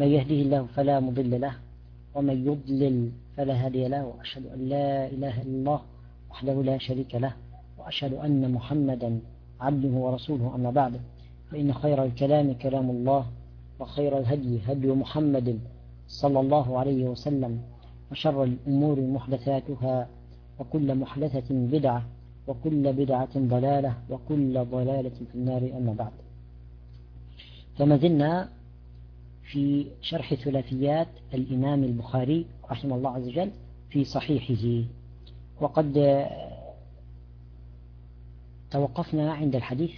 من يهده الله فلا مضل له ومن يضلل فلا هادي له وأشهد أن لا إله إلا الله وحده لا شريك له وأشهد أن محمدا عبده ورسوله أما بعد فإن خير الكلام كلام الله وخير الهدي هدي محمد صلى الله عليه وسلم وشر الأمور محدثاتها وكل محدثة بدعة وكل بدعة ضلالة وكل ضلالة في النار أما بعد. فما زلنا في شرح ثلاثيات الإمام البخاري رحمه الله عز وجل في صحيحه. وقد توقفنا عند الحديث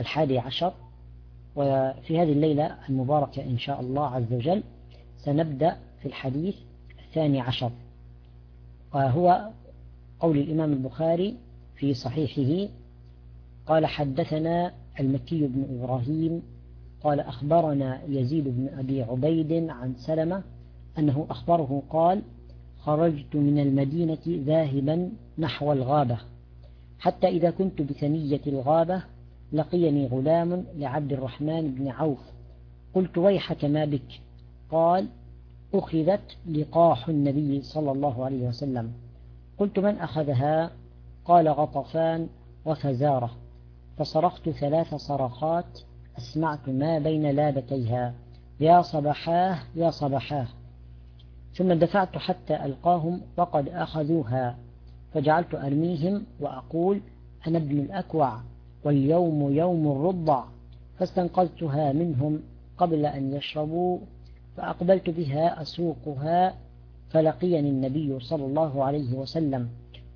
الحادي عشر وفي هذه الليلة المباركة إن شاء الله عز وجل سنبدأ في الحديث الثاني عشر وهو قول الإمام البخاري في صحيحه قال حدثنا المكي بن إبراهيم قال أخبرنا يزيد بن أبي عبيد عن سلمة أنه أخبره قال خرجت من المدينة ذاهبا نحو الغابة. حتى إذا كنت بثنية الغابة لقيني غلام لعبد الرحمن بن عوف. قلت ويحك ما بك؟ قال أخذت لقاح النبي صلى الله عليه وسلم. قلت من أخذها؟ قال غطفان وفزارة. فصرخت ثلاث صرخات أسمعت ما بين لابتيها. يا صبحاه يا صبحاه. ثم دفعت حتى ألقاهم وقد أخذوها. فجعلت أرميهم وأقول أنا ابن الأكوع واليوم يوم الرضع. فاستنقذتها منهم قبل أن يشربوا. فأقبلت بها أسوقها. فلقيني النبي صلى الله عليه وسلم.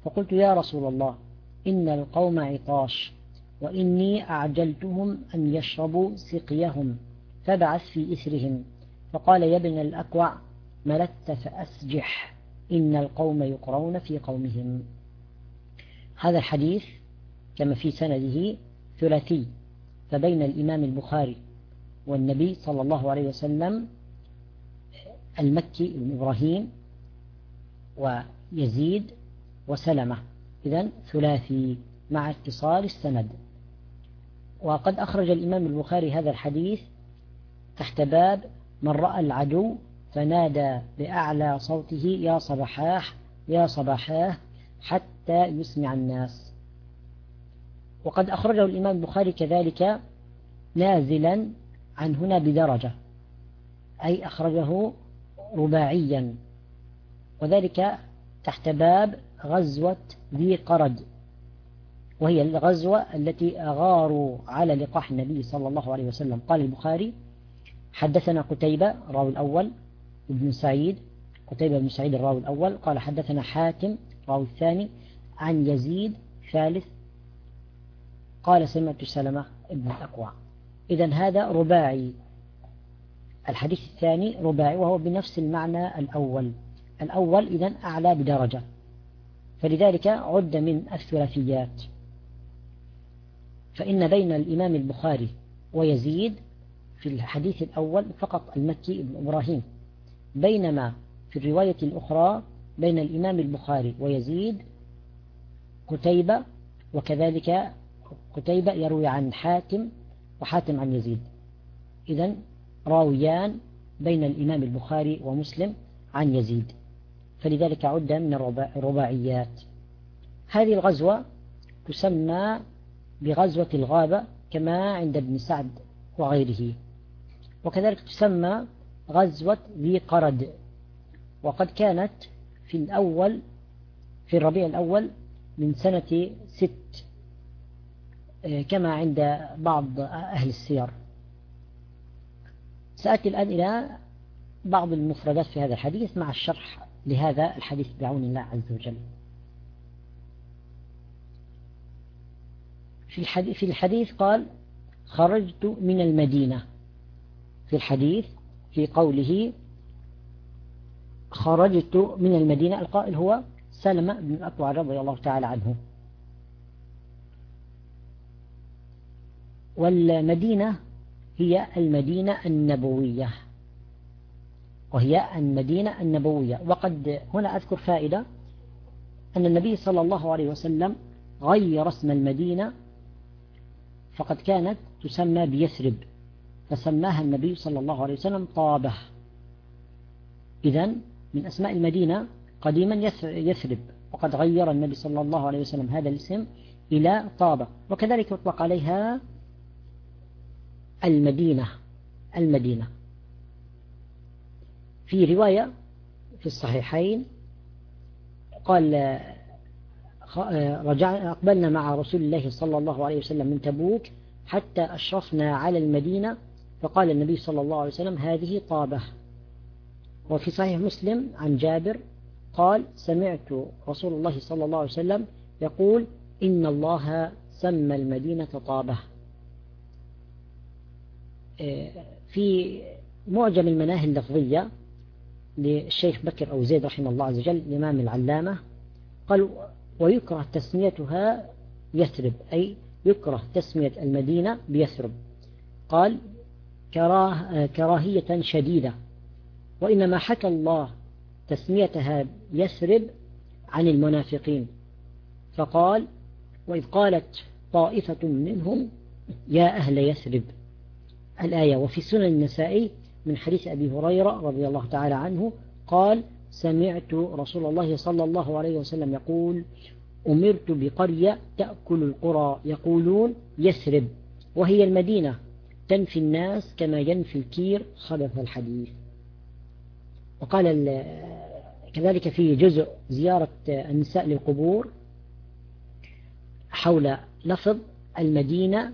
فقلت يا رسول الله إن القوم عطاش. وإني أعجلتهم أن يشربوا سقيهم فبعث في إثرهم فقال يا ابن الأكوع ملت فأسجح إن القوم يقرون في قومهم. هذا الحديث كما في سنده ثلاثي فبين الإمام البخاري والنبي صلى الله عليه وسلم المكي بن إبراهيم ويزيد وسلمة. إذا ثلاثي مع اتصال السند. وقد أخرج الإمام البخاري هذا الحديث تحت باب من رأى العدو فنادى بأعلى صوته يا صباحاه يا صباحاه حتى يسمع الناس. وقد أخرجه الإمام البخاري كذلك نازلا عن هنا بدرجة أي أخرجه رباعيا وذلك تحت باب غزوة ذي قرد. وهي الغزوة التي أغاروا على لقاح النبي صلى الله عليه وسلم. قال البخاري حدثنا قتيبة راوي الأول ابن سعيد قتيبة بن سعيد الراوي الأول قال حدثنا حاتم راوي الثاني عن يزيد ثالث قال سمعت سلمة ابن الأكوع إذا هذا رباعي. الحديث الثاني رباعي وهو بنفس المعنى الأول. الأول إذا أعلى بدرجة فلذلك عد من الثلاثيات. فإن بين الإمام البخاري ويزيد في الحديث الأول فقط المكي بن إبراهيم بينما في الرواية الأخرى بين الإمام البخاري ويزيد قتيبة وكذلك قتيبة يروي عن حاتم وحاتم عن يزيد. إذا راويان بين الإمام البخاري ومسلم عن يزيد. فلذلك عد من الرباعيات. هذه الغزوة تسمى بغزوة الغابة كما عند ابن سعد وغيره. وكذلك تسمى غزوة ذي قرد. وقد كانت في الأول في الربيع الأول من سنة ست آه، كما عند بعض أهل السير. سأتي الآن إلى بعض المفردات في هذا الحديث مع الشرح لهذا الحديث بعون الله عز وجل. في الحديث, في الحديث قال خرجت من المدينة. في الحديث في قوله خرجت من المدينة القائل هو سلمة بن الأكوع رضي الله تعالى عنه. والمدينة هي المدينة النبوية. وهي المدينة النبوية. وقد هنا أذكر فائدة. أن النبي صلى الله عليه وسلم غير اسم المدينة فقد كانت تسمى بيثرب فسماها النبي صلى الله عليه وسلم طابة. إذا من أسماء المدينة قديما يثرب وقد غير النبي صلى الله عليه وسلم هذا الاسم إلى طابة وكذلك يطلق عليها المدينة المدينة. في رواية في الصحيحين قال رجعنا أقبلنا مع رسول الله صلى الله عليه وسلم من تبوك حتى أشرفنا على المدينة فقال النبي صلى الله عليه وسلم هذه طابة. وفي صحيح مسلم عن جابر قال سمعت رسول الله صلى الله عليه وسلم يقول إن الله سمى المدينة طابة. في معجم المناهي اللفظية للشيخ بكر أو زيد رحمه الله عز وجل الإمام العلامة قال ويكره تسميتها يثرب أي يكره تسمية المدينة بيثرب. قال كراه كراهية شديدة. وإنما حكى الله تسميتها يثرب عن المنافقين. فقال وإذ قالت طائفة منهم يا أهل يثرب. الآية وفي سنن النسائي من حديث أبي هريرة رضي الله تعالى عنه قال سمعت رسول الله صلى الله عليه وسلم يقول أمرت بقرية تأكل القرى. يقولون يثرب. وهي المدينة. تنفي الناس كما ينفي الكير خبث الحديث. وقال كذلك في جزء زيارة النساء للقبور حول لفظ المدينة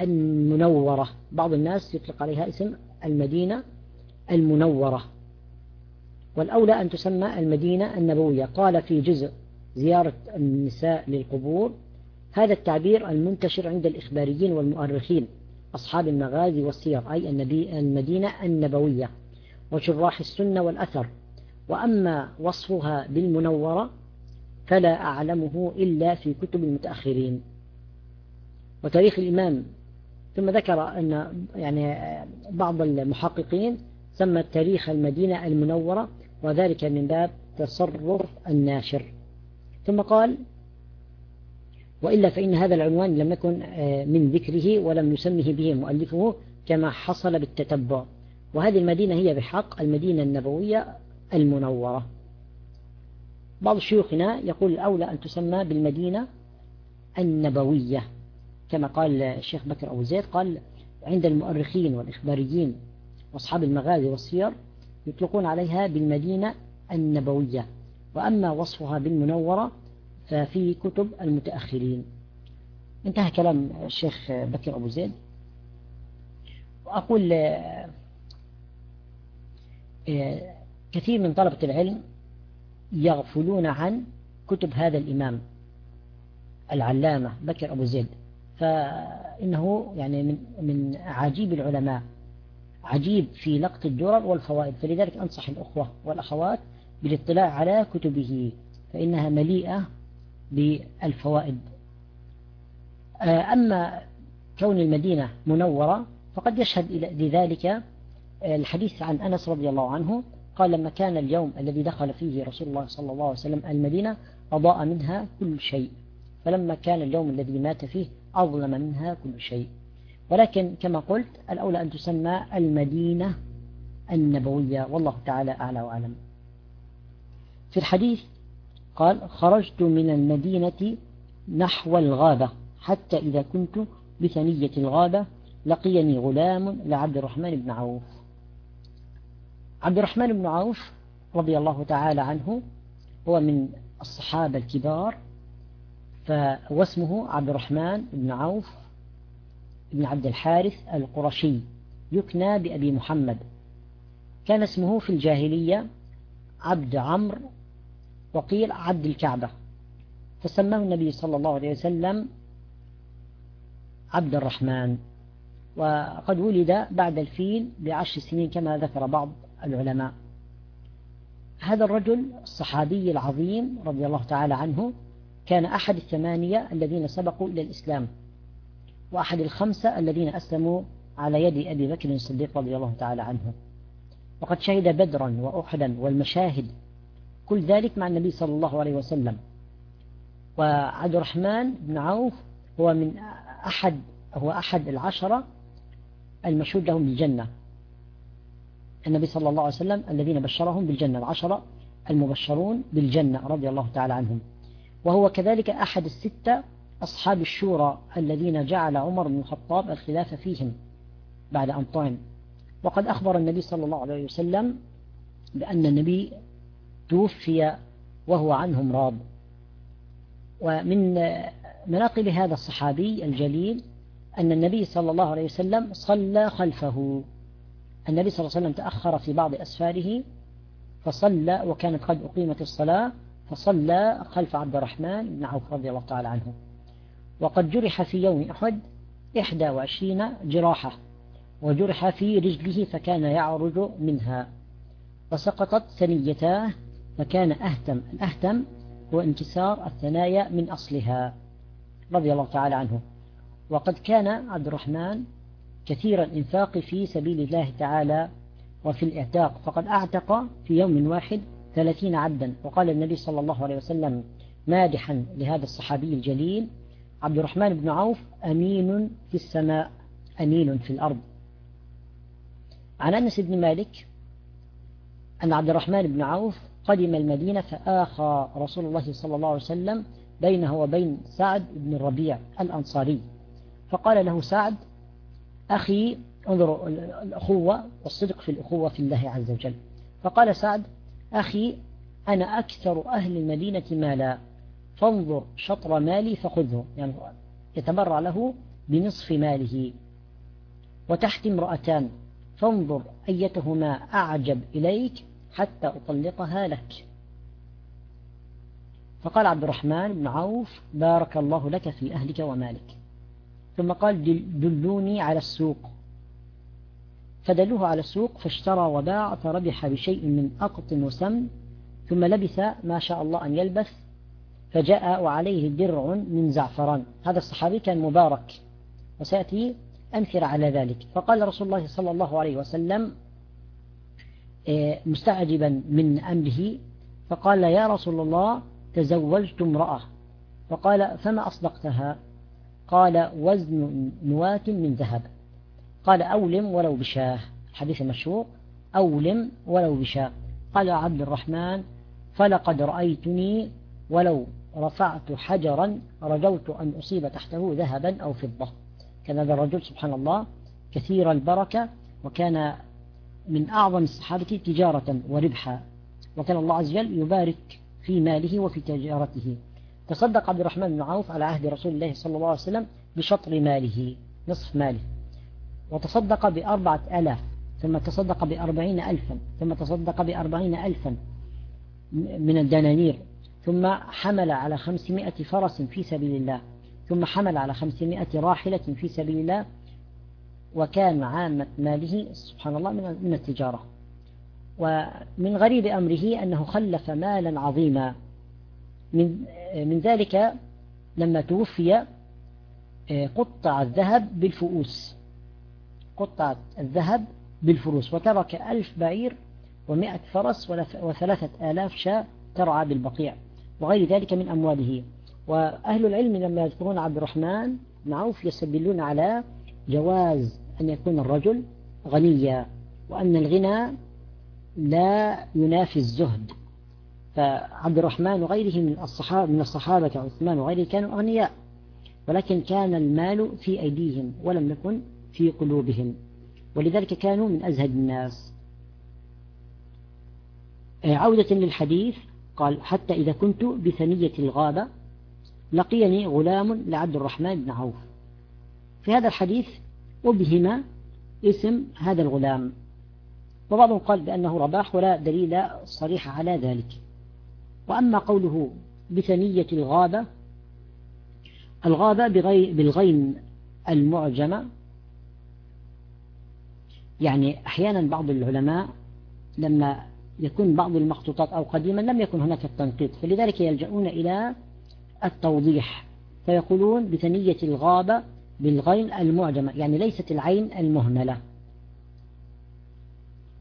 المنورة. بعض الناس يطلق عليها اسم المدينة المنورة. والأولى أن تسمى المدينة النبوية. قال في جزء زيارة النساء للقبور هذا التعبير المنتشر عند الإخباريين والمؤرخين أصحاب المغازي والسير أي النبي المدينة النبوية وشراح السنة والأثر. وأما وصفها بالمنورة فلا أعلمه إلا في كتب المتأخرين. وتاريخ الإمام ثم ذكر أن يعني بعض المحققين سمى تاريخ المدينة المنورة وذلك من باب تصرف الناشر. ثم قال وإلا فإن هذا العنوان لم يكن آه، من ذكره ولم يسمه به مؤلفه كما حصل بالتتبع. وهذه المدينة هي بحق المدينة النبوية المنورة. بعض شيوخنا يقول الأولى أن تسمى بالمدينة النبوية. كما قال الشيخ بكر أبو زيد قال عند المؤرخين والإخباريين وأصحاب المغازي والسير يطلقون عليها بالمدينة النبوية. وأما وصفها بالمنورة ففي كتب المتأخرين. انتهى كلام الشيخ بكر أبو زيد. وأقول آه، كثير من طلبة العلم يغفلون عن كتب هذا الإمام العلامة بكر أبو زيد. فإنه يعني من من عجيب العلماء. عجيب في لقط الدرر والفوائد. فلذلك أنصح الأخوة والأخوات بالاطلاع على كتبه فإنها مليئة بالفوائد. آه، أما كون المدينة منورة فقد يشهد لذلك الحديث عن أنس رضي الله عنه قال لما كان اليوم الذي دخل فيه رسول الله صلى الله عليه وسلم المدينة أضاء منها كل شيء فلما كان اليوم الذي مات فيه أظلم منها كل شيء. ولكن كما قلت الأولى أن تسمى المدينة النبوية والله تعالى أعلى وأعلم. في الحديث قال خرجت من المدينة نحو الغابة حتى إذا كنت بثنية الغابة لقيني غلام لعبد الرحمن بن عوف. عبد الرحمن بن عوف رضي الله تعالى عنه هو من الصحابة الكبار واسمه عبد الرحمن بن عوف بن عبد الحارث القرشي يكنى بأبي محمد. كان اسمه في الجاهلية عبد عمرو وقيل عبد الكعبة. فسماه النبي صلى الله عليه وسلم عبد الرحمن. وقد ولد بعد الفيل بعشر سنين كما ذكر بعض العلماء. هذا الرجل الصحابي العظيم رضي الله تعالى عنه كان أحد الثمانية الذين سبقوا إلى الإسلام. وأحد الخمسة الذين أسلموا على يد أبي بكر الصديق رضي الله تعالى عنه. وقد شهد بدرا وأحدا والمشاهد كل ذلك مع النبي صلى الله عليه وسلم. وعبد الرحمن بن عوف هو من أحد هو أحد العشرة المشهود لهم بالجنة. النبي صلى الله عليه وسلم الذين بشرهم بالجنة العشرة المبشرون بالجنة رضي الله تعالى عنهم. وهو كذلك أحد الستة أصحاب الشورى الذين جعل عمر بن الخطاب الخلافة فيهم بعد أن طعن. وقد أخبر النبي صلى الله عليه وسلم بأن النبي توفي وهو عنهم راض. ومن مناقب هذا الصحابي الجليل أن النبي صلى الله عليه وسلم صلى خلفه. النبي صلى الله عليه وسلم تأخر في بعض أسفاره فصلى وكانت قد أقيمت الصلاة فصلى خلف عبد الرحمن بن عوف رضي الله تعالى عنه. وقد جرح في يوم أحد إحدى وعشرين جراحة وجرح في رجله فكان يعرج منها فسقطت ثنيتاه فكان أهتم الأهتم هو انكسار الثنايا من أصلها رضي الله تعالى عنه. وقد كان عبد الرحمن كثير الإنفاق في سبيل الله تعالى وفي الإعتاق فقد أعتق في يوم واحد ثلاثين عبدا وقال النبي صلى الله عليه وسلم مادحا لهذا الصحابي الجليل عبد الرحمن بن عوف أمين في السماء أمين في الأرض. عن أنس بن مالك أن عبد الرحمن بن عوف قدم المدينة فآخى رسول الله صلى الله عليه وسلم بينه وبين سعد بن الربيع الأنصاري. فقال له سعد أخي انظروا الأخوة والصدق في الأخوة في الله عز وجل. فقال سعد أخي أنا أكثر أهل المدينة مالا. فانظر شطر مالي فخذه. يعني يتبرع له بنصف ماله. وتحت امرأتان. فانظر أيتهما أعجب إليك حتى أطلقها لك. فقال عبد الرحمن بن عوف بارك الله لك في أهلك ومالك. ثم قال دلوني على السوق. فدلوه على السوق فاشترى وباع فربح بشيء من أقط وسم ثم لبس ما شاء الله أن يلبس فجاء وعليه درع من زعفران. هذا الصحابي كان مبارك وسيأتي أمثلة على ذلك. فقال رسول الله صلى الله عليه وسلم آه، مستعجبا من أمره فقال يا رسول الله تزوجت امرأة. فقال فما أصدقتها؟ قال وزن نواة من ذهب. قال أولم ولو بشاه. حديث مشهور أولم ولو بشاه. قال عبد الرحمن فلقد رأيتني ولو رفعت حجرا رجوت أن أصيب تحته ذهبا أو فضة. كان هذا الرجل سبحان الله كثير البركة وكان من أعظم الصحابة تجارة وربحا. وكان الله عز وجل يبارك في ماله وفي تجارته. تصدق عبد الرحمن بن عوف على عهد رسول الله صلى الله عليه وسلم بشطر ماله نصف ماله. وتصدق بأربعة ألاف ثم تصدق بأربعين ألفا ثم تصدق بأربعين ألفا من الدنانير. ثم حمل على خمسمائة فرس في سبيل الله. ثم حمل على خمسمائة راحلة في سبيل الله. وكان عامة ماله سبحان الله من التجارة. ومن غريب أمره أنه خلف مالا عظيما. من, من ذلك لما توفي قطع الذهب بالفؤوس. قطعة الذهب بالفروس وترك ألف بعير ومائة فرس وثلاثة آلاف شاة ترعى بالبقيع. وغير ذلك من أمواله. وأهل العلم لما يذكرون عبد الرحمن بن عوف يستدلون على جواز أن يكون الرجل غنيا وأن الغنى لا ينافي الزهد. فعبد الرحمن وغيره من الصحابة من الصحابة عثمان وغيره كانوا أغنياء ولكن كان المال في أيديهم ولم يكن في قلوبهم. ولذلك كانوا من أزهد الناس. عودة للحديث قال حتى إذا كنت بثنية الغابة لقيني غلام لعبد الرحمن بن عوف. في هذا الحديث أبهم اسم هذا الغلام. وبعضهم قال بأنه رباح ولا دليل صريح على ذلك. وأما قوله بثنية الغابة الغابة بالغين المعجمة يعني أحيانا بعض العلماء لما يكون بعض المخطوطات أو قديما لم يكن هناك التنقيط فلذلك يلجؤون إلى التوضيح فيقولون بثنية الغابة بالغين المعجمة يعني ليست العين المهملة.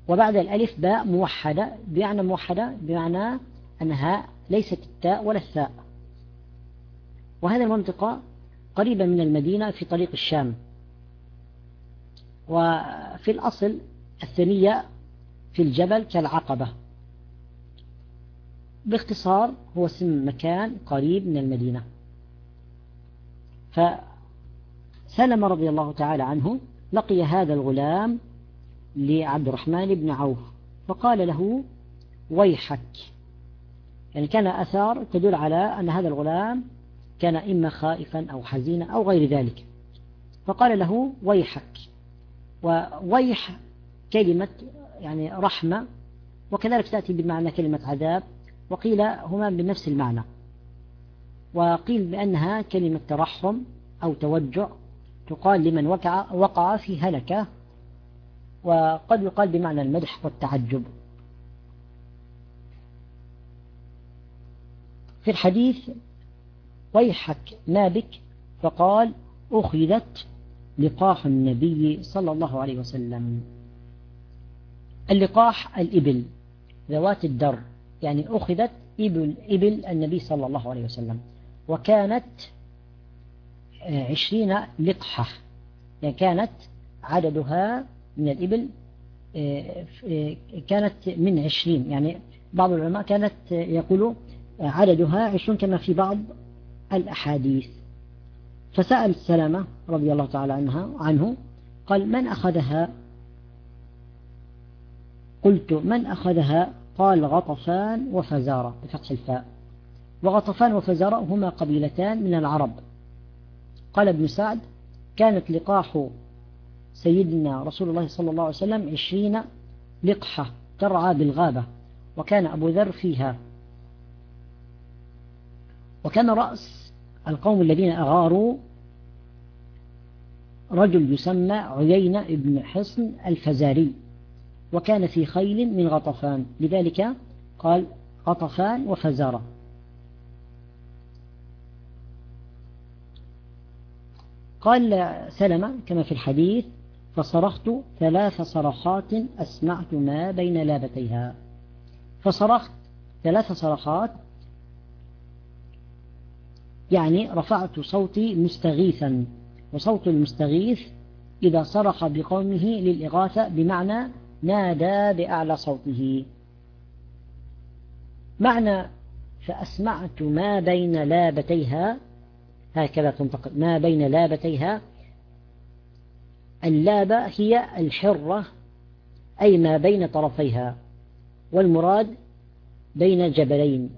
وبعد الألف باء موحدة بمعنى موحدة بمعنى أنها ليست التاء ولا الثاء. وهذه المنطقة قريبة من المدينة في طريق الشام. وفي الأصل الثنية في الجبل كالعقبة. باختصار هو اسم مكان قريب من المدينة. فسلم رضي الله تعالى عنه لقي هذا الغلام لعبد الرحمن بن عوف فقال له ويحك. يعني كان أثار تدل على أن هذا الغلام كان إما خائفا أو حزينا أو غير ذلك. فقال له ويحك. وويح كلمة يعني رحمة وكذلك تأتي بمعنى كلمة عذاب وقيل هما بنفس المعنى. وقيل بأنها كلمة ترحم أو توجع تقال لمن وقع, وقع في هلكة وقد يقال بمعنى المدح والتعجب. في الحديث ويحك ما بك فقال أخذت لقاح النبي صلى الله عليه وسلم. اللقاح الإبل ذوات الدر يعني أخذت إبل, إبل النبي صلى الله عليه وسلم وكانت عشرين لقحة يعني كانت عددها من الإبل كانت من عشرين يعني بعض العلماء كانت يقولوا عددها عشرون كما في بعض الأحاديث. فسأل سلمة رضي الله تعالى عنها عنه قال من أخذها؟ قلت من أخذها؟ قال غطفان وفزارة بفتح الفاء. وغطفان وفزارة هما قبيلتان من العرب. قال ابن سعد كانت لقاح سيدنا رسول الله صلى الله عليه وسلم عشرين لقحة ترعى بالغابة وكان أبو ذر فيها. وكان رأس القوم الذين أغاروا رجل يسمى عيينة بن حصن الفزاري. وكان في خيل من غطفان. لذلك قال غطفان وفزارة قال سلمة كما في الحديث فصرخت ثلاث صرخات أسمعت ما بين لابتيها. فصرخت ثلاث صرخات يعني رفعت صوتي مستغيثا. وصوت المستغيث إذا صرخ بقومه للإغاثة بمعنى نادى بأعلى صوته. معنى فأسمعت ما بين لابتيها هكذا تنطق ما بين لابتيها. اللابة هي الحرة أي ما بين طرفيها والمراد بين جبلين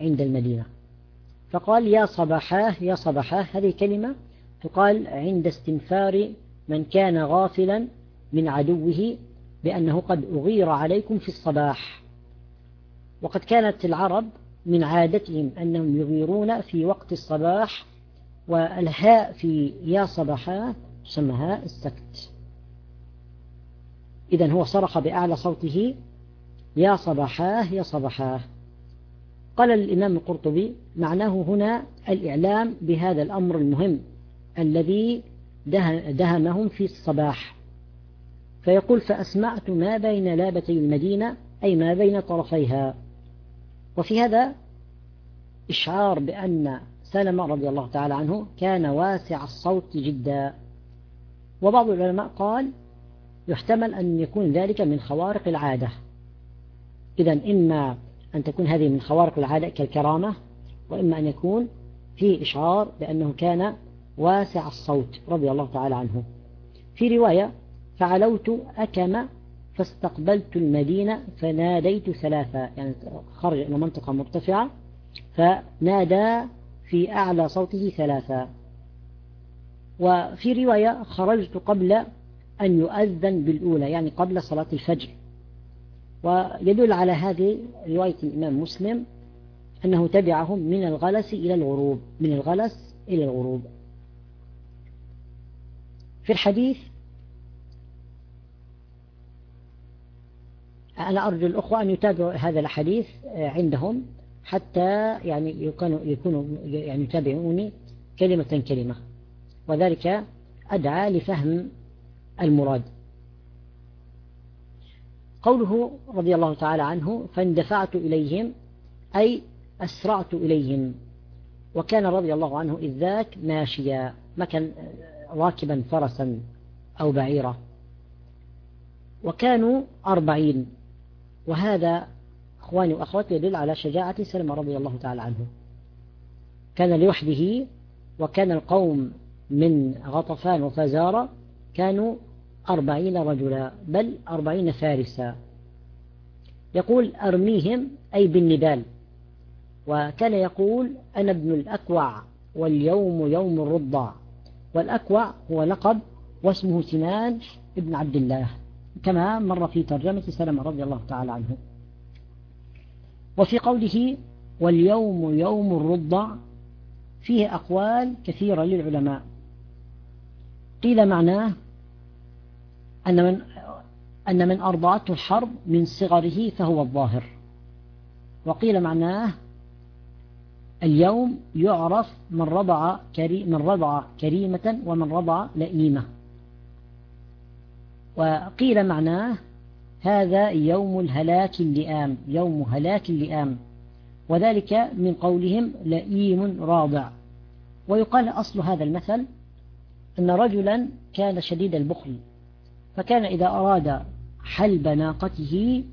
عند المدينة. فقال يا صباحاه يا صباحاه هذه كلمة تقال عند استنفار من كان غافلا من عدوه بأنه قد أغير عليكم في الصباح. وقد كانت العرب من عادتهم أنهم يغيرون في وقت الصباح والهاء في يا صباحا تسمى هاء السكت. إذا هو صرخ بأعلى صوته يا صباحاه يا صباحاه قال الإمام القرطبي معناه هنا الإعلام بهذا الأمر المهم الذي دهمهم في الصباح. فيقول فأسمعت ما بين لابتي المدينة أي ما بين طرفيها. وفي هذا إشعار بأن سلمة رضي الله تعالى عنه كان واسع الصوت جدا. وبعض العلماء قال يحتمل أن يكون ذلك من خوارق العادة. إذا إما أن تكون هذه من خوارق العادة كالكرامة وإما أن يكون في إشعار بأنه كان واسع الصوت رضي الله تعالى عنه. في رواية فعلوت أكم فاستقبلت المدينة فناديت ثلاثة يعني خرج إلى منطقة مرتفعة فنادى في أعلى صوته ثلاثة. وفي رواية خرجت قبل أن يؤذن بالأولى يعني قبل صلاة الفجر. ويدل على هذه رواية الإمام مسلم أنه تبعهم من الغلس إلى الغروب من الغلس إلى الغروب. في الحديث أنا أرجو الأخوة أن يتابعوا هذا الحديث عندهم حتى يعني يكونوا يكونوا يعني يتابعوني كلمة كلمة. وذلك أدعى لفهم المراد. قوله رضي الله تعالى عنه فاندفعت إليهم أي أسرعت إليهم. وكان رضي الله عنه إذ ذاك ماشيا ما كان راكبا فرسا أو بعيرا. وكانوا أربعين. وهذا أخواني وأخواتي يدل على شجاعة سلمة رضي الله تعالى عنه. كان لوحده وكان القوم من غطفان وفزارة كانوا أربعين رجلا بل أربعين فارسا. يقول أرميهم أي بالنبال. وكان يقول أنا ابن الأكوع واليوم يوم الرضع والأكوع هو لقب واسمه سنان ابن عبد الله. كما مر في ترجمة سلمة رضي الله تعالى عنه. وفي قوله واليوم يوم الرضع فيه أقوال كثيرة للعلماء. قيل معناه أن من أن من أرضعته الحرب من صغره فهو الظاهر. وقيل معناه اليوم يعرف من رضع من رضع كريمة ومن رضع لئيمة. وقيل معناه هذا يوم الهلاك اللئام يوم هلاك اللئام. وذلك من قولهم لئيم راضع ويقال أصل هذا المثل أن رجلا كان شديد البخل فكان إذا أراد حلب ناقته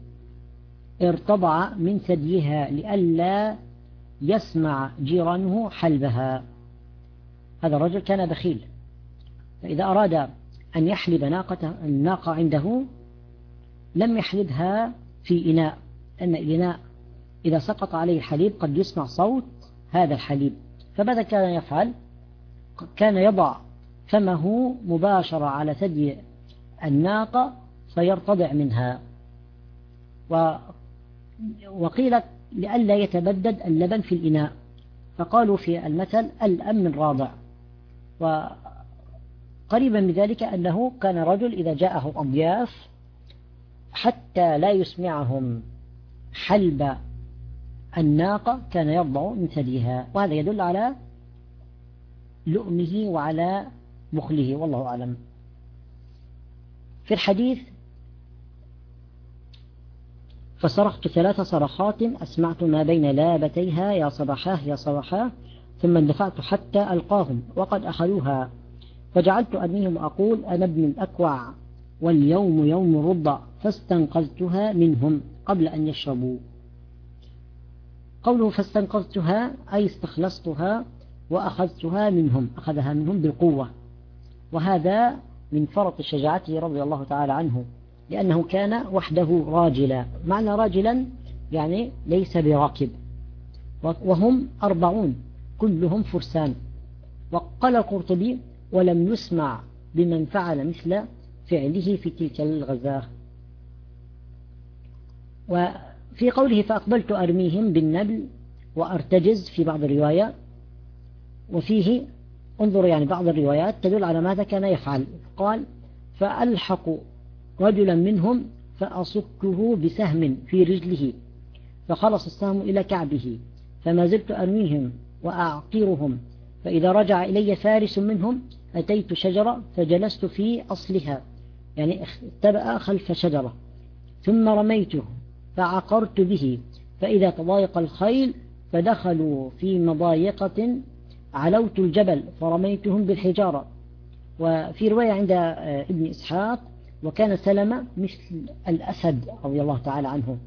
ارتضع من ثديها لئلا يسمع جيرانه حلبها. هذا الرجل كان بخيل فإذا أراد أن يحلب ناقة الناقة عنده لم يحلبها في إناء أن الإناء إذا سقط عليه الحليب قد يسمع صوت هذا الحليب. فماذا كان يفعل؟ كان يضع فمه مباشرة على ثدي الناقة فيرتضع منها. وقيل لئلا يتبدد اللبن في الإناء. فقالوا في المثل الأمن راضع وقريبا من ذلك أنه كان رجل إذا جاءه أضياف حتى لا يسمعهم حلب الناقة كان يرضع من ثديها وهذا يدل على لؤمه وعلى بخله والله أعلم. في الحديث فصرخت ثلاث صرخات أسمعت ما بين لابتيها يا صباحاه يا صباحاه ثم اندفعت حتى ألقاهم وقد أخذوها. فجعلت أبنيهم أقول أنا ابن الأكوع واليوم يوم الرضع فاستنقذتها منهم قبل أن يشربوا. قوله فاستنقذتها أي استخلصتها وأخذتها منهم أخذها منهم بالقوة. وهذا من فرط شجاعته رضي الله تعالى عنه لأنه كان وحده راجلا. معنى راجلا يعني ليس براكب. وهم أربعون كلهم فرسان. وقال القرطبي ولم يسمع بمن فعل مثل فعله في تلك الغزاة. وفي قوله فأقبلت أرميهم بالنبل وأرتجز في بعض الروايات وفيه انظر يعني بعض الروايات تدل على ماذا كان يفعل. قال فألحق رجلا منهم فأصكه بسهم في رجله فخلص السهم إلى كعبه فما زلت أرميهم وأعقرهم فإذا رجع إلي فارس منهم أتيت شجرة فجلست في أصلها يعني اختبأ خلف شجرة ثم رميته فعقرت به فإذا تضايق الخيل فدخلوا في مضايقة علوت الجبل فرميتهم بالحجارة. وفي رواية عند ابن إسحاق وكان سلمة مثل الأسد رضي الله تعالى عنه.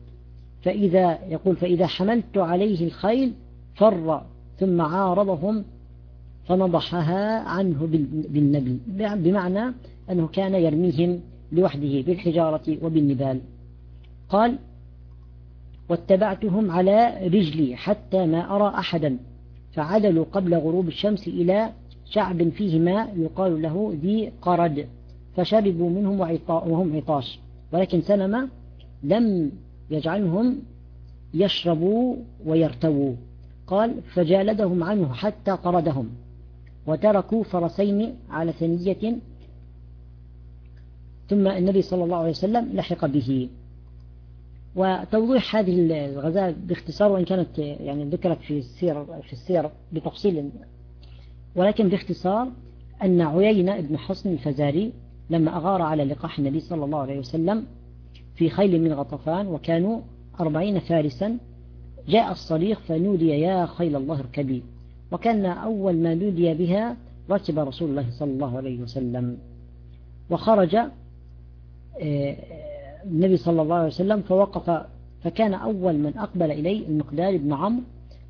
فإذا يقول فإذا حملت عليه الخيل فر ثم عارضهم فنضحها عنه بالنبل بمعنى أنه كان يرميهم لوحده بالحجارة وبالنبال. قال واتبعتهم على رجلي حتى ما أرى أحدا فعدلوا قبل غروب الشمس إلى شعب فيه ماء يقال له ذي قرد فشربوا منهم وهم عطاش. ولكن سلمة لم يجعلهم يشربوا ويرتووا. قال فجالدهم عنه حتى طردهم. وتركوا فرسين على ثنية ثم النبي صلى الله عليه وسلم لحق به. وتوضيح هذه الغزاة باختصار وإن كانت يعني ذكرت في السير في السير بتفصيل. ولكن باختصار أن عيينة بن حصن الفزاري لما أغار على لقاح النبي صلى الله عليه وسلم في خيل من غطفان وكانوا أربعين فارسا جاء الصريخ فنودي يا خيل الله اركبي وكان أول ما نودي بها ركب رسول الله صلى الله عليه وسلم. وخرج آه، النبي صلى الله عليه وسلم فوقف فكان أول من أقبل إليه المقداد بن عمرو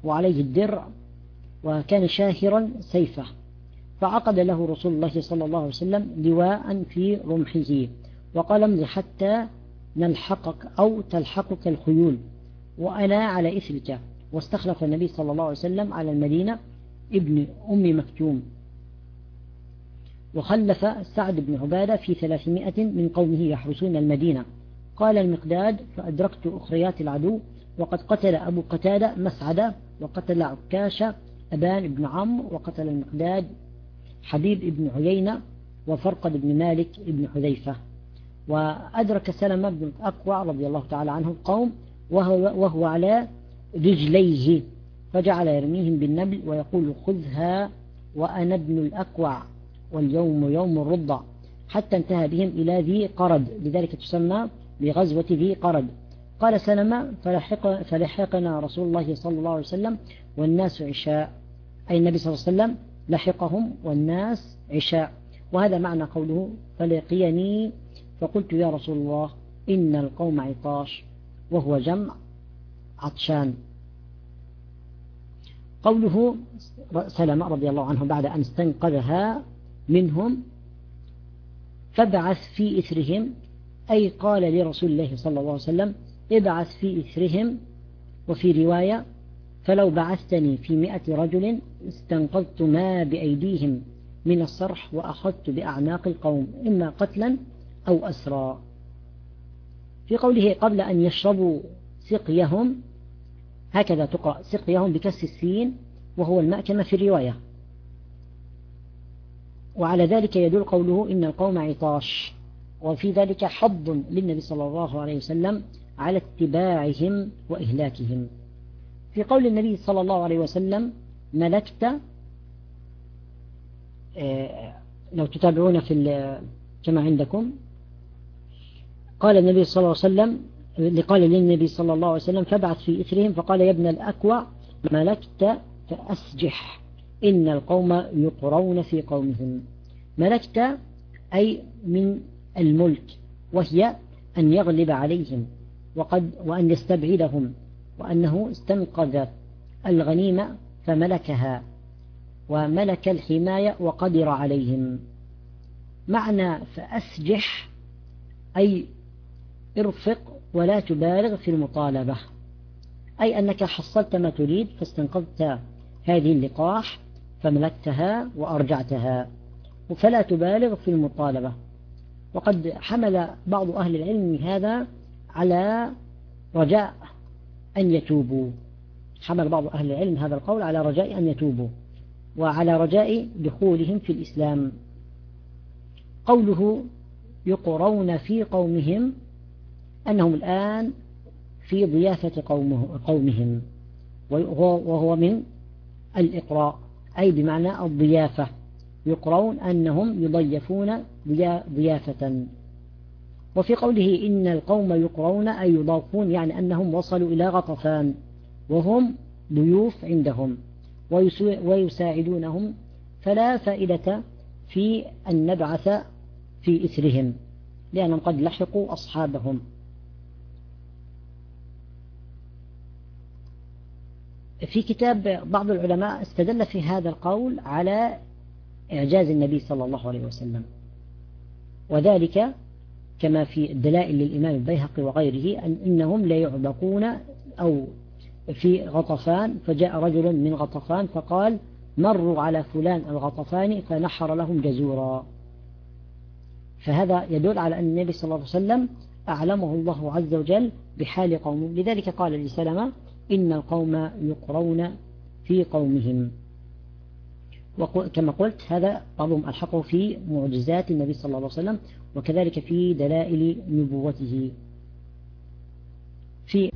وعليه الدرع وكان شاهرا سيفه. فعقد له رسول الله صلى الله عليه وسلم لواء في رمحه وقال امضي حتى نلحقك أو تلحقك الخيول وأنا على إثرك. واستخلف النبي صلى الله عليه وسلم على المدينة ابن أم مكتوم. وخلف سعد بن عبادة في ثلاثمائة من قومه يحرسون المدينة. قال المقداد فأدركت أخريات العدو وقد قتل أبو قتادة مسعدة وقتل عكاش أبان بن عمرو وقتل المقداد حبيب بن عيينة وفرقد بن مالك بن حذيفة. وأدرك سلمة بن الأقوى رضي الله تعالى عنه القوم وهو, وهو على رجليه. فجعل يرميهم بالنبل ويقول خذها وأنا ابن الأكوع واليوم يوم الرضع حتى انتهى بهم إلى ذي قرد لذلك تسمى بغزوة ذي قرد. قال سلمة فلحق فلحقنا رسول الله صلى الله عليه وسلم والناس عشاء. أي النبي صلى الله عليه وسلم لحقهم والناس عشاء. وهذا معنى قوله فلقيني فقلت يا رسول الله إن القوم عطاش وهو جمع عطشان. قوله سلمة رضي الله عنه بعد أن استنقذها منهم فبعث في إثرهم أي قال لرسول الله صلى الله عليه وسلم ابعث في إثرهم وفي رواية فلو بعثتني في مئة رجل استنقذت ما بأيديهم من الصرح وأخذت بأعناق القوم إما قتلا أو أسرى في قوله قبل أن يشربوا سقيهم هكذا تقرأ سقيهم بكسر السين وهو الماء كما في الرواية. وعلى ذلك يدل قوله إن القوم عطاش. وفي ذلك حظ للنبي صلى الله عليه وسلم على اتباعهم وإهلاكهم. في قول النبي صلى الله عليه وسلم ملكت آه، لو تتابعون في كما عندكم قال النبي صلى الله عليه وسلم قال للنبي صلى الله عليه وسلم فابعث في إثرهم فقال يا ابن الأكوع ملكت فأسجح. إن القوم يقرون في قومهم. ملكت أي من الملك وهي أن يغلب عليهم وقد وأن يستبعدهم وأنه استنقذ الغنيمة فملكها وملك الحماية وقدر عليهم. معنى فأسجح أي ارفق ولا تبالغ في المطالبة. أي أنك حصلت ما تريد فاستنقذت هذه اللقاح فملكتها وأرجعتها. فلا تبالغ في المطالبة. وقد حمل بعض أهل العلم هذا على رجاء أن يتوبوا. حمل بعض أهل العلم هذا القول على رجاء أن يتوبوا وعلى رجاء دخولهم في الإسلام. قوله يقرون في قومهم أنهم الآن في ضيافة قومه قومهم وهو من الإقراء أي بمعنى الضيافة. يقرون أنهم يضيفون ضيافة. وفي قوله إن القوم يقرون أي يضافون يعني أنهم وصلوا إلى غطفان وهم ضيوف عندهم. ويساعدونهم فلا فائدة في أن نبعث في إثرهم لأنهم قد لحقوا أصحابهم. في كتاب بعض العلماء استدل في هذا القول على إعجاز النبي صلى الله عليه وسلم. وذلك كما في الدلائل للإمام البيهقي وغيره أن إنهم لا يعبقون أو في غطفان فجاء رجل من غطفان فقال مروا على فلان الغطفان فنحر لهم جزورا. فهذا يدل على أن النبي صلى الله عليه وسلم أعلمه الله عز وجل بحال قومه. لذلك قال لسلمة إن القوم يقرون في قومهم. وكما قلت هذا بعضهم ألحقه في معجزات النبي صلى الله عليه وسلم وكذلك في دلائل نبوته. في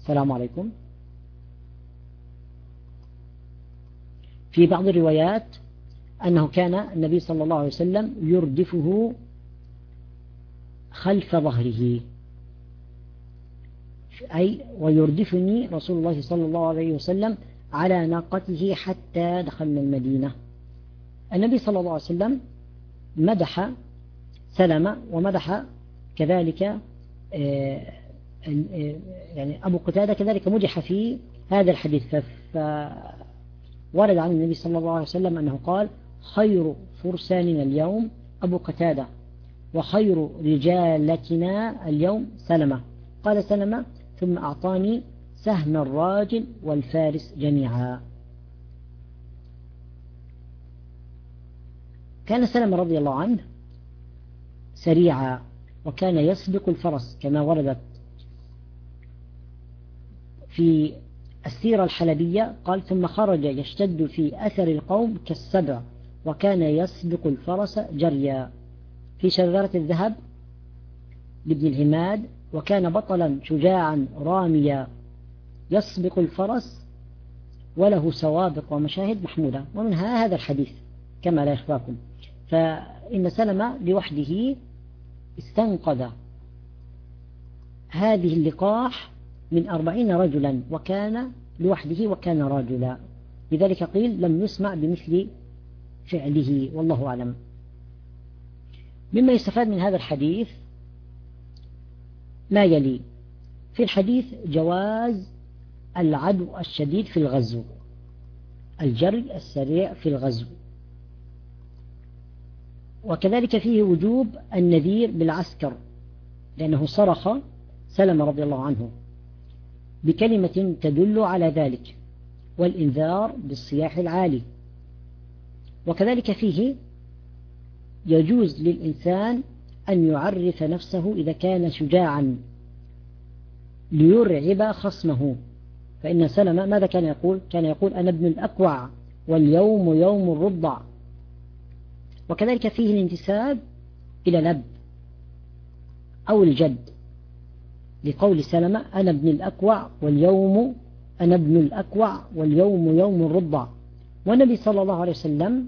السلام عليكم. في بعض الروايات أنه كان النبي صلى الله عليه وسلم يردفه خلف ظهره. أي ويردفني رسول الله صلى الله عليه وسلم على ناقته حتى دخلنا المدينة. النبي صلى الله عليه وسلم مدح سلمة ومدح كذلك آه، آه، يعني أبو قتادة كذلك مدح في هذا الحديث. فورد عن النبي صلى الله عليه وسلم أنه قال خير فرساننا اليوم أبو قتادة وخير رجالتنا اليوم سلمة. قال سلمة ثم أعطاني سهم الراجل والفارس جميعا. كان سلمة رضي الله عنه سريعا وكان يسبق الفرس كما وردت في السيرة الحلبية. قال ثم خرج يشتد في أثر القوم كالسبع وكان يسبق الفرس جريا. في شذرة الذهب لابن الهماد وكان بطلا شجاعا راميا يسبق الفرس وله سوابق ومشاهد محمودة. ومنها هذا الحديث كما لا يخفاكم. فإن سلمة لوحده استنقذ هذه اللقاح من أربعين رجلا وكان لوحده وكان رجلا. لذلك قيل لم يسمع بمثل فعله والله أعلم. مما يستفاد من هذا الحديث ما يلي. في الحديث جواز العدو الشديد في الغزو الجري السريع في الغزو. وكذلك فيه وجوب النذير بالعسكر لأنه صرخ سلم رضي الله عنه بكلمة تدل على ذلك والإنذار بالصياح العالي. وكذلك فيه يجوز للإنسان أن يعرف نفسه إذا كان شجاعا ليرعب خصمه. فإن سلم ماذا كان يقول؟ كان يقول أنا ابن الأكوع واليوم يوم الرضع. وكذلك فيه الانتساب إلى الأب أو الجد لقول سلمة أنا ابن الأكوع واليوم أنا ابن الأكوع واليوم يوم الرضع. والنبي صلى الله عليه وسلم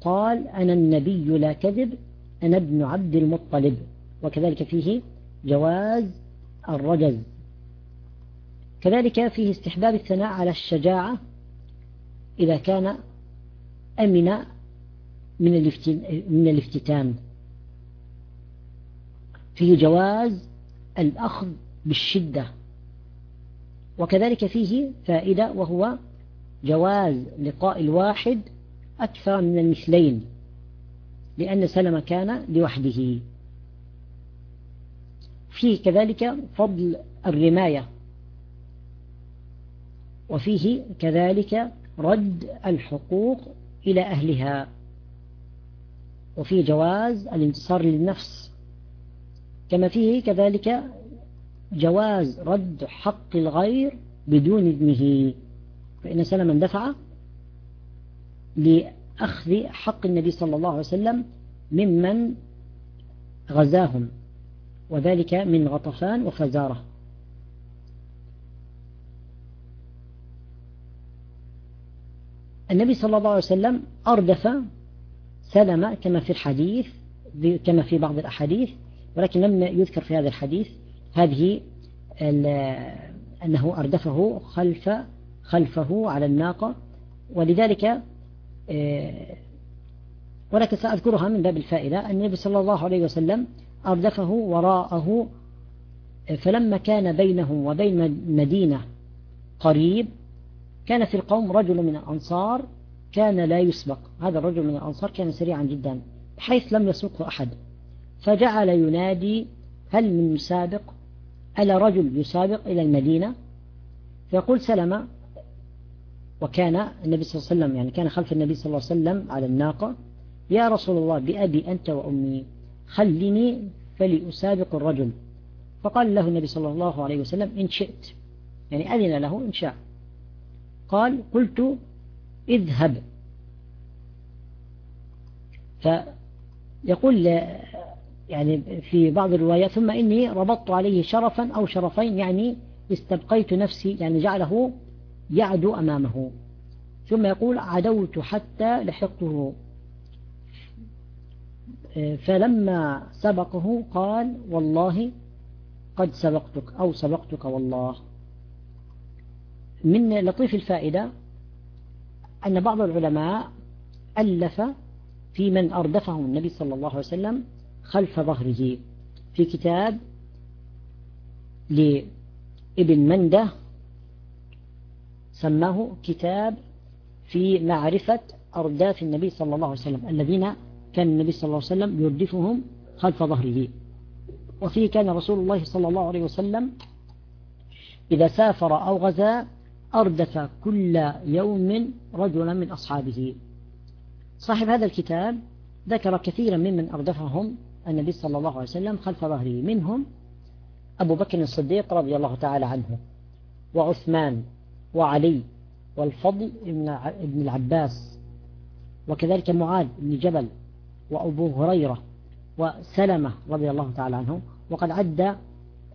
قال أنا النبي لا كذب أنا ابن عبد المطلب وكذلك فيه جواز الرجز. كذلك فيه استحباب الثناء على الشجاعة إذا كان أمن من من الافتتان. فيه جواز الأخذ بالشدة. وكذلك فيه فائدة وهو جواز لقاء الواحد أكثر من المثلين. لأن سلم كان لوحده. فيه كذلك فضل الرماية. وفيه كذلك رد الحقوق إلى أهلها. وفيه جواز الانتصار للنفس. كما فيه كذلك جواز رد حق الغير بدون إذنه. فإن سلما دفع لأخذ حق النبي صلى الله عليه وسلم ممن غزاهم وذلك من غطفان وفزارة النبي صلى الله عليه وسلم أردف سلم كما في الحديث كما في بعض الأحاديث ولكن لم يذكر في هذا الحديث. هذه أنه أردفه خلف خلفه على الناقة ولذلك ولكن سأذكرها من باب الفائدة. النبي صلى الله عليه وسلم أردفه وراءه فلما كان بينه وبين المدينة قريب كان في القوم رجل من الأنصار كان لا يسبق. هذا الرجل من الأنصار كان سريعا جدا بحيث لم يسبقه أحد. فجعل ينادي هل من مسابق؟ ألا رجل يسابق إلى المدينة؟ فيقول سلمة وكان النبي صلى الله عليه وسلم يعني كان خلف النبي صلى الله عليه وسلم على الناقة يا رسول الله بأبي أنت وأمي خلني فلأسابق الرجل. فقال له النبي صلى الله عليه وسلم إن شئت. يعني أذن له إن شاء. قال قلت اذهب. فيقول يعني في بعض الروايات ثم إني ربطت عليه شرفا أو شرفين يعني استبقيت نفسي يعني جعله يعدو أمامه. ثم يقول عدوت حتى لحقته. فلما سبقه قال والله قد سبقتك أو سبقتك والله. من لطيف الفائدة أن بعض العلماء ألف في من أردفهم النبي صلى الله عليه وسلم خلف ظهره في كتاب لابن منده سماه كتاب في معرفة أرداف النبي صلى الله عليه وسلم الذين كان النبي صلى الله عليه وسلم يردفهم خلف ظهره. وفيه كان رسول الله صلى الله عليه وسلم إذا سافر أو غزا أردف كل يوم رجلا من أصحابه. صاحب هذا الكتاب ذكر كثيرا ممن أردفهم النبي صلى الله عليه وسلم خلف ظهره. منهم أبو بكر الصديق رضي الله تعالى عنه وعثمان وعلي والفضل ابن العباس وكذلك معاذ بن جبل وأبو هريرة وسلمة رضي الله تعالى عنهم وقد عد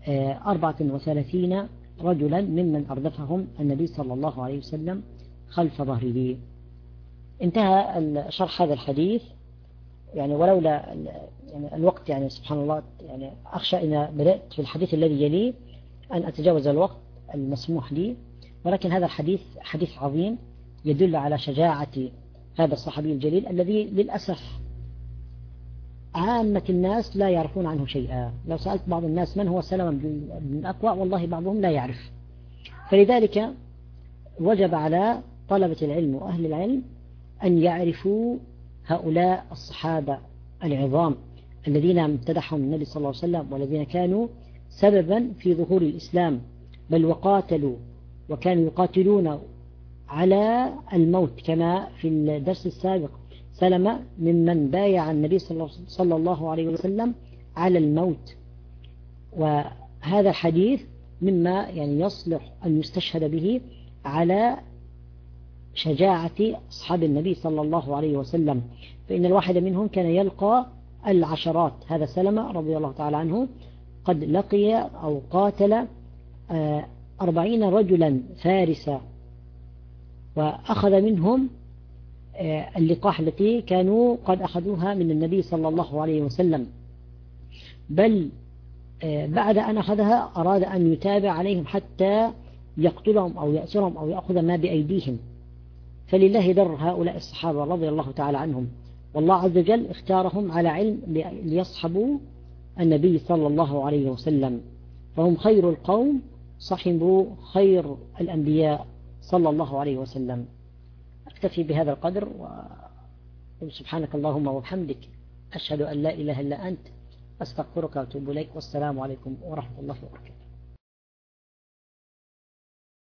آه، أربعة وثلاثين رجلا ممن أردفهم النبي صلى الله عليه وسلم خلف ظهره. انتهى شرح هذا الحديث. يعني ولولا يعني الوقت يعني سبحان الله يعني أخشى إن بدأت في الحديث الذي يليه أن أتجاوز الوقت المسموح لي. ولكن هذا الحديث حديث عظيم يدل على شجاعة هذا الصحابي الجليل الذي للأسف عامة الناس لا يعرفون عنه شيئا. لو سألت بعض الناس من هو سلمة بن الأكوع والله بعضهم لا يعرف. فلذلك وجب على طلبة العلم وأهل العلم أن يعرفوا هؤلاء الصحابة العظام الذين امتدحهم النبي صلى الله عليه وسلم والذين كانوا سببا في ظهور الإسلام بل وقاتلوا وكانوا يقاتلون على الموت كما في الدرس السابق. سلم ممن بايع النبي صلى الله عليه وسلم على الموت. وهذا الحديث مما يعني يصلح أن يستشهد به على شجاعة أصحاب النبي صلى الله عليه وسلم. فإن الواحد منهم كان يلقى العشرات. هذا سلمة رضي الله تعالى عنه قد لقي أو قاتل آه، أربعين رجلا فارسا وأخذ منهم آه، اللقاح التي كانوا قد أخذوها من النبي صلى الله عليه وسلم. بل آه، بعد أن أخذها أراد أن يتابع عليهم حتى يقتلهم أو يأسرهم أو يأخذ ما بأيديهم. فلله در هؤلاء الصحابة رضي الله تعالى عنهم. والله عز وجل اختارهم على علم ليصحبوا النبي صلى الله عليه وسلم. فهم خير القوم صحبوا خير الأنبياء صلى الله عليه وسلم. أكتفي بهذا القدر وسبحانك اللهم وبحمدك. أشهد أن لا إله إلا أنت. أستغفرك وأتوب إليك. والسلام عليكم ورحمة الله وبركاته.